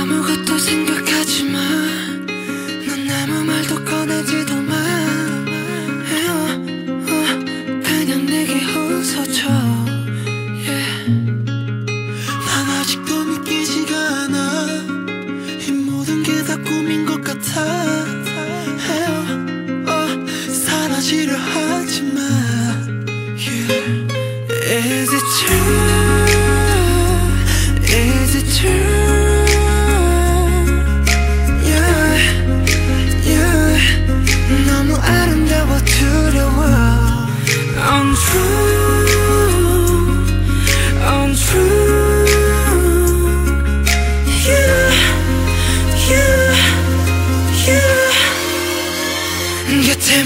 아무것도 생각하지 마. 넌 아무 말도 꺼내지도 마. 어, 그냥 내게 웃어줘. 난 아직도 믿기지가 않아. 이 모든 게 다 꿈인 것 같아. 어, 사라지려 하지 마. Is it true?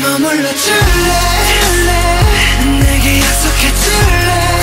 머물러 줄래? 내게 약속해 줄래?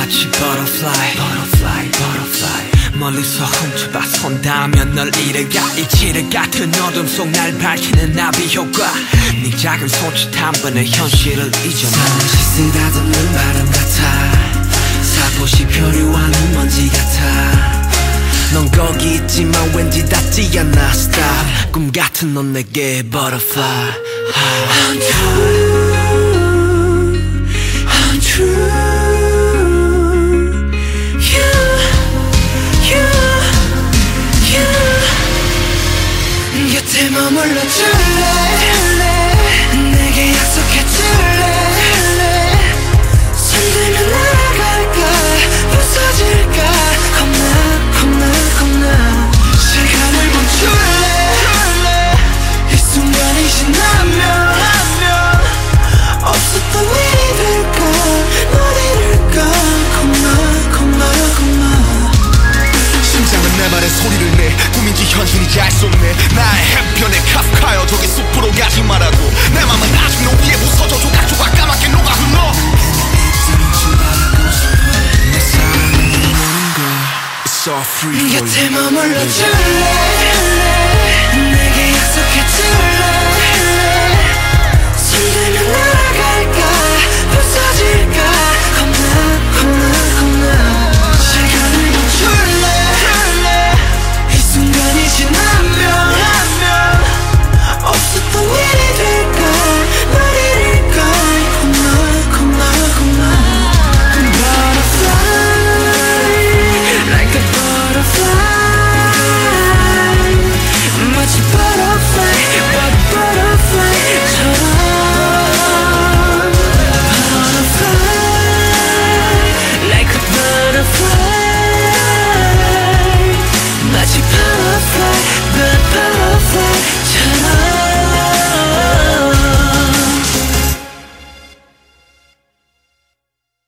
마치 butterfly, butterfly, butterfly. 멀리서 훔쳐봐선 닿으면 널 잃어가 이치를 같은 어둠 속 날 밝히는 나비 효과. 네 작은 손짓 한 번에 현실을 잊어놔. 잠시 쓰다듬는 바람 같아. 살포시 표류하는 먼지 같아. 넌 거기 있지만 왠지 닿지 않아 Stop 꿈 같은 넌 내게 butterfly. Untrue 머물러 줄래 all free for you 곁에 머물러 줄래